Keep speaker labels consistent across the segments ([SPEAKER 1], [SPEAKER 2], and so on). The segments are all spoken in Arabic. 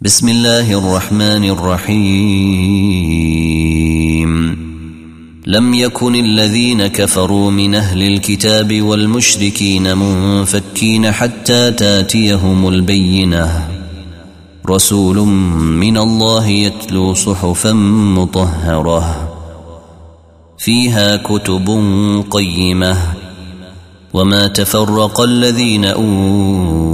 [SPEAKER 1] بسم الله الرحمن الرحيم. لم يكن الذين كفروا من أهل الكتاب والمشركين منفكين حتى تأتيهم البينة. رسول من الله يتلو صحفا مطهرة. فيها كتب قيمة. وما تفرق الذين أوتوا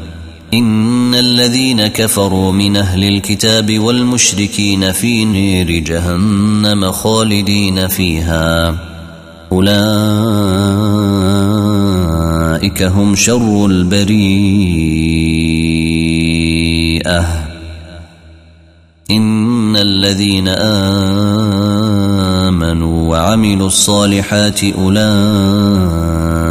[SPEAKER 1] إن الذين كفروا من أهل الكتاب والمشركين في نير جهنم خالدين فيها. أولئك هم شر البريئة. إن الذين آمنوا وعملوا الصالحات أولئك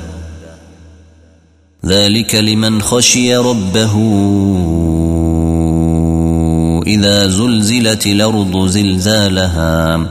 [SPEAKER 1] ذلك لمن خشي ربه. إذا زلزلت الأرض زلزالها.